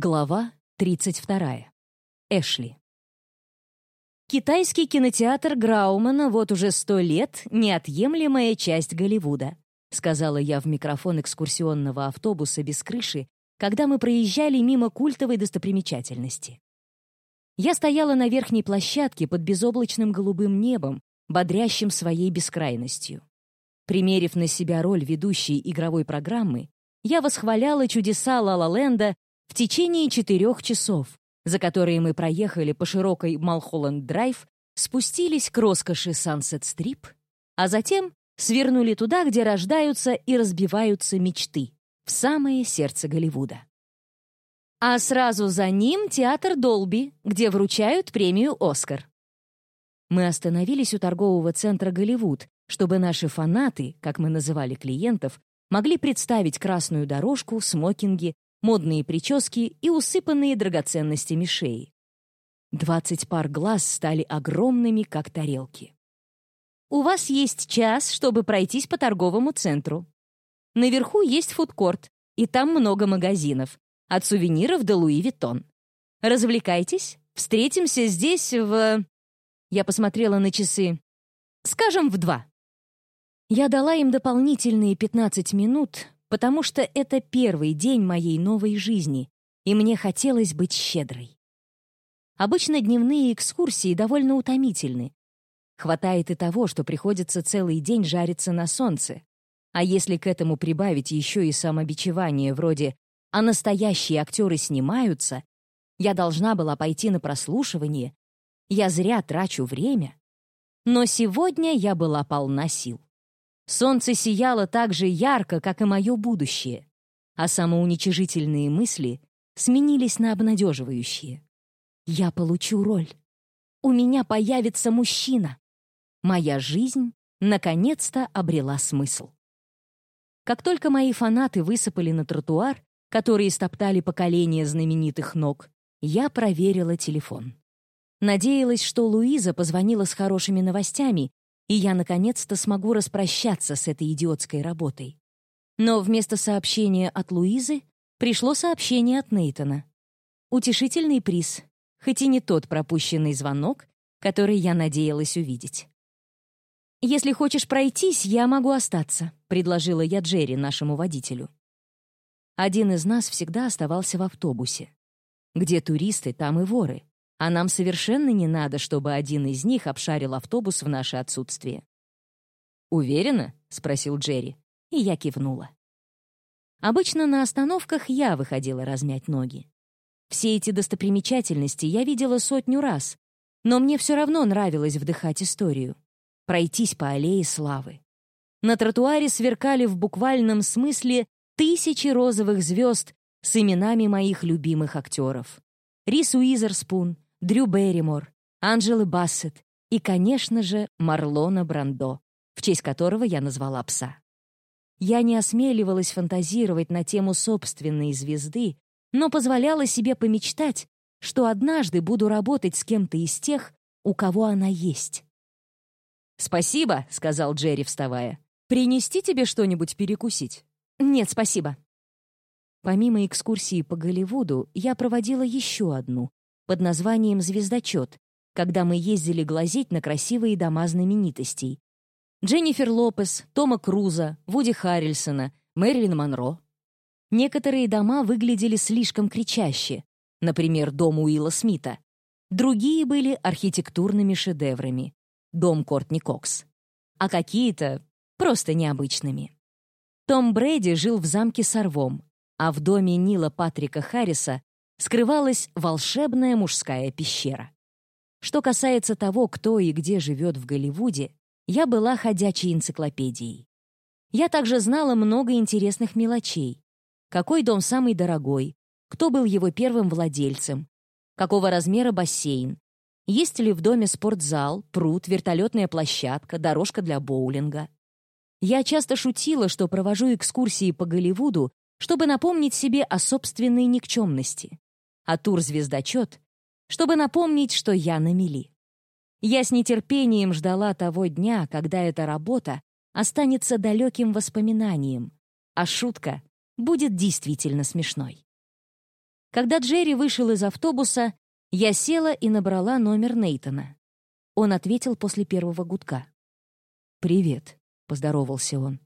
Глава 32. Эшли. Китайский кинотеатр Граумана вот уже сто лет — неотъемлемая часть Голливуда, сказала я в микрофон экскурсионного автобуса без крыши, когда мы проезжали мимо культовой достопримечательности. Я стояла на верхней площадке под безоблачным голубым небом, бодрящим своей бескрайностью. Примерив на себя роль ведущей игровой программы, я восхваляла чудеса Ла-Ла-Ленда в течение четырех часов, за которые мы проехали по широкой Малхолланд-драйв, спустились к роскоши Сансет-стрип, а затем свернули туда, где рождаются и разбиваются мечты, в самое сердце Голливуда. А сразу за ним театр Долби, где вручают премию «Оскар». Мы остановились у торгового центра «Голливуд», чтобы наши фанаты, как мы называли клиентов, могли представить красную дорожку, смокинги, модные прически и усыпанные драгоценностями шеи. Двадцать пар глаз стали огромными, как тарелки. У вас есть час, чтобы пройтись по торговому центру. Наверху есть фудкорт, и там много магазинов, от сувениров до Луи Виттон. Развлекайтесь, встретимся здесь в... Я посмотрела на часы. Скажем, в два. Я дала им дополнительные 15 минут, потому что это первый день моей новой жизни, и мне хотелось быть щедрой. Обычно дневные экскурсии довольно утомительны. Хватает и того, что приходится целый день жариться на солнце. А если к этому прибавить еще и самобичевание вроде «а настоящие актеры снимаются», я должна была пойти на прослушивание, я зря трачу время. Но сегодня я была полна сил. Солнце сияло так же ярко, как и мое будущее, а самоуничижительные мысли сменились на обнадеживающие. Я получу роль. У меня появится мужчина. Моя жизнь наконец-то обрела смысл. Как только мои фанаты высыпали на тротуар, который стоптали поколения знаменитых ног, я проверила телефон. Надеялась, что Луиза позвонила с хорошими новостями и я наконец-то смогу распрощаться с этой идиотской работой. Но вместо сообщения от Луизы пришло сообщение от Нейтона. Утешительный приз, хоть и не тот пропущенный звонок, который я надеялась увидеть. «Если хочешь пройтись, я могу остаться», — предложила я Джерри, нашему водителю. Один из нас всегда оставался в автобусе. Где туристы, там и воры а нам совершенно не надо, чтобы один из них обшарил автобус в наше отсутствие. «Уверена?» — спросил Джерри, и я кивнула. Обычно на остановках я выходила размять ноги. Все эти достопримечательности я видела сотню раз, но мне все равно нравилось вдыхать историю, пройтись по аллее славы. На тротуаре сверкали в буквальном смысле тысячи розовых звезд с именами моих любимых актеров. Рис Уизерспун, Дрю Берримор, Анджелы Бассет и, конечно же, Марлона Брандо, в честь которого я назвала пса. Я не осмеливалась фантазировать на тему собственной звезды, но позволяла себе помечтать, что однажды буду работать с кем-то из тех, у кого она есть. «Спасибо», — сказал Джерри, вставая. «Принести тебе что-нибудь перекусить?» «Нет, спасибо». Помимо экскурсии по Голливуду, я проводила еще одну, под названием «Звездочет», когда мы ездили глазеть на красивые дома знаменитостей. Дженнифер Лопес, Тома Круза, Вуди Харрельсона, Мэрилин Монро. Некоторые дома выглядели слишком кричаще, например, дом Уилла Смита. Другие были архитектурными шедеврами, дом Кортни Кокс. А какие-то просто необычными. Том Брэди жил в замке Сорвом, а в доме Нила Патрика Харриса скрывалась волшебная мужская пещера. Что касается того, кто и где живет в Голливуде, я была ходячей энциклопедией. Я также знала много интересных мелочей. Какой дом самый дорогой, кто был его первым владельцем, какого размера бассейн, есть ли в доме спортзал, пруд, вертолетная площадка, дорожка для боулинга. Я часто шутила, что провожу экскурсии по Голливуду, чтобы напомнить себе о собственной никчемности а тур «Звездочет», чтобы напомнить, что я на мели. Я с нетерпением ждала того дня, когда эта работа останется далеким воспоминанием, а шутка будет действительно смешной. Когда Джерри вышел из автобуса, я села и набрала номер Нейтона. Он ответил после первого гудка. «Привет», — поздоровался он.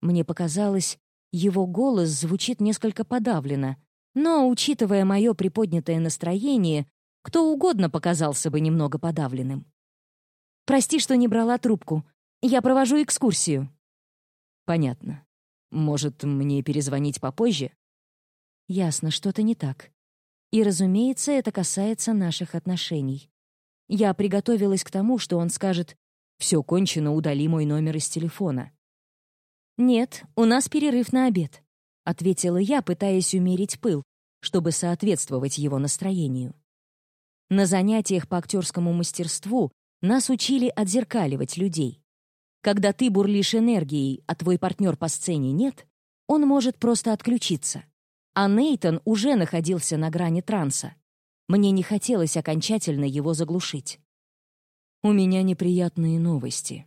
Мне показалось, его голос звучит несколько подавленно, но, учитывая мое приподнятое настроение, кто угодно показался бы немного подавленным. «Прости, что не брала трубку. Я провожу экскурсию». «Понятно. Может, мне перезвонить попозже?» «Ясно, что-то не так. И, разумеется, это касается наших отношений. Я приготовилась к тому, что он скажет «Все кончено, удали мой номер из телефона». «Нет, у нас перерыв на обед», — ответила я, пытаясь умерить пыл, чтобы соответствовать его настроению. На занятиях по актерскому мастерству нас учили отзеркаливать людей. Когда ты бурлишь энергией, а твой партнер по сцене нет, он может просто отключиться. А Нейтон уже находился на грани транса. Мне не хотелось окончательно его заглушить. «У меня неприятные новости».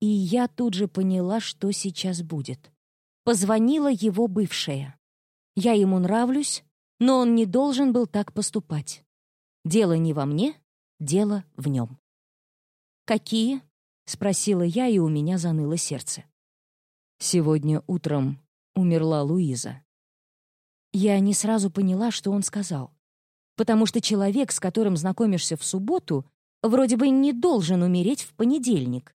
И я тут же поняла, что сейчас будет. Позвонила его бывшая. Я ему нравлюсь, но он не должен был так поступать. Дело не во мне, дело в нем. «Какие?» — спросила я, и у меня заныло сердце. «Сегодня утром умерла Луиза». Я не сразу поняла, что он сказал. Потому что человек, с которым знакомишься в субботу, вроде бы не должен умереть в понедельник.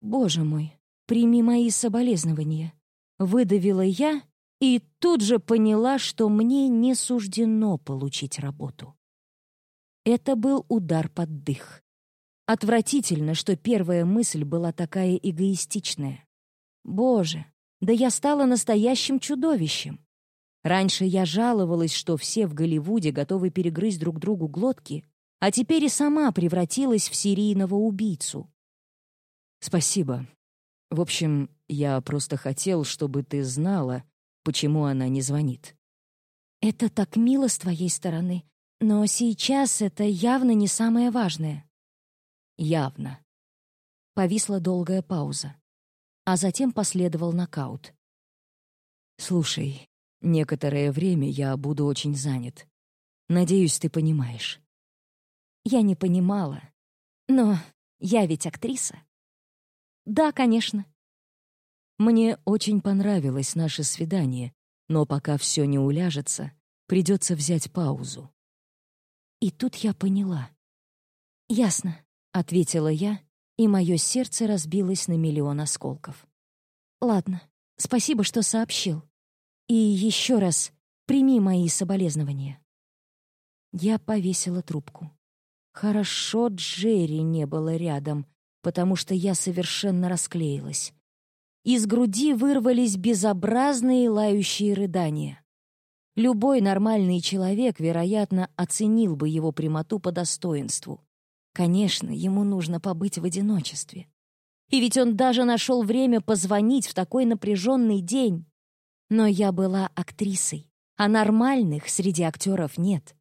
«Боже мой, прими мои соболезнования», — выдавила я и тут же поняла, что мне не суждено получить работу. Это был удар под дых. Отвратительно, что первая мысль была такая эгоистичная. Боже, да я стала настоящим чудовищем. Раньше я жаловалась, что все в Голливуде готовы перегрызть друг другу глотки, а теперь и сама превратилась в серийного убийцу. Спасибо. В общем, я просто хотел, чтобы ты знала, почему она не звонит. Это так мило с твоей стороны, но сейчас это явно не самое важное. Явно. Повисла долгая пауза. А затем последовал нокаут. «Слушай, некоторое время я буду очень занят. Надеюсь, ты понимаешь». Я не понимала. Но я ведь актриса. Да, конечно. Мне очень понравилось наше свидание, но пока все не уляжется, придется взять паузу. И тут я поняла. «Ясно», — ответила я, и мое сердце разбилось на миллион осколков. «Ладно, спасибо, что сообщил. И еще раз прими мои соболезнования». Я повесила трубку. Хорошо Джерри не было рядом, потому что я совершенно расклеилась. Из груди вырвались безобразные лающие рыдания. Любой нормальный человек, вероятно, оценил бы его прямоту по достоинству. Конечно, ему нужно побыть в одиночестве. И ведь он даже нашел время позвонить в такой напряженный день. Но я была актрисой, а нормальных среди актеров нет.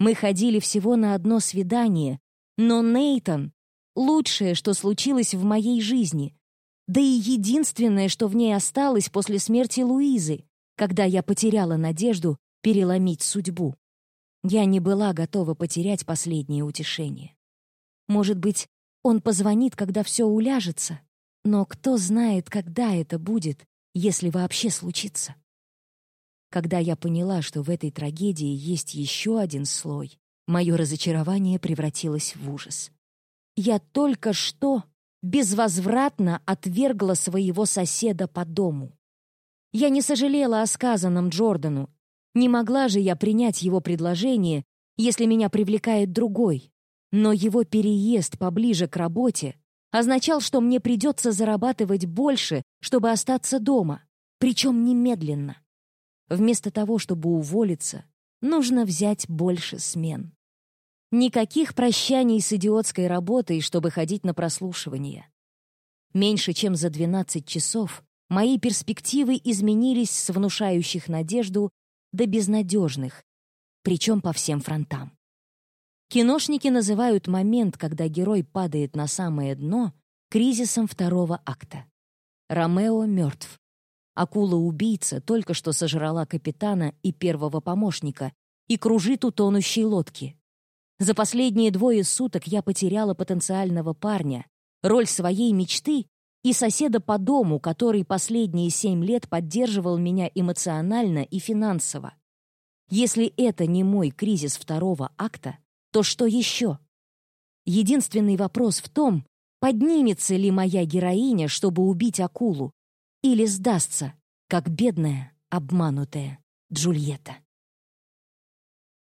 Мы ходили всего на одно свидание, но Нейтон — лучшее, что случилось в моей жизни, да и единственное, что в ней осталось после смерти Луизы когда я потеряла надежду переломить судьбу. Я не была готова потерять последнее утешение. Может быть, он позвонит, когда все уляжется, но кто знает, когда это будет, если вообще случится. Когда я поняла, что в этой трагедии есть еще один слой, мое разочарование превратилось в ужас. Я только что безвозвратно отвергла своего соседа по дому. Я не сожалела о сказанном Джордану. Не могла же я принять его предложение, если меня привлекает другой. Но его переезд поближе к работе означал, что мне придется зарабатывать больше, чтобы остаться дома, причем немедленно. Вместо того, чтобы уволиться, нужно взять больше смен. Никаких прощаний с идиотской работой, чтобы ходить на прослушивание. Меньше чем за 12 часов мои перспективы изменились с внушающих надежду до безнадежных, причем по всем фронтам. Киношники называют момент, когда герой падает на самое дно, кризисом второго акта. Ромео мертв. Акула-убийца только что сожрала капитана и первого помощника и кружит у тонущей лодки. За последние двое суток я потеряла потенциального парня, роль своей мечты и соседа по дому, который последние семь лет поддерживал меня эмоционально и финансово. Если это не мой кризис второго акта, то что еще? Единственный вопрос в том, поднимется ли моя героиня, чтобы убить акулу, или сдастся, как бедная, обманутая Джульетта.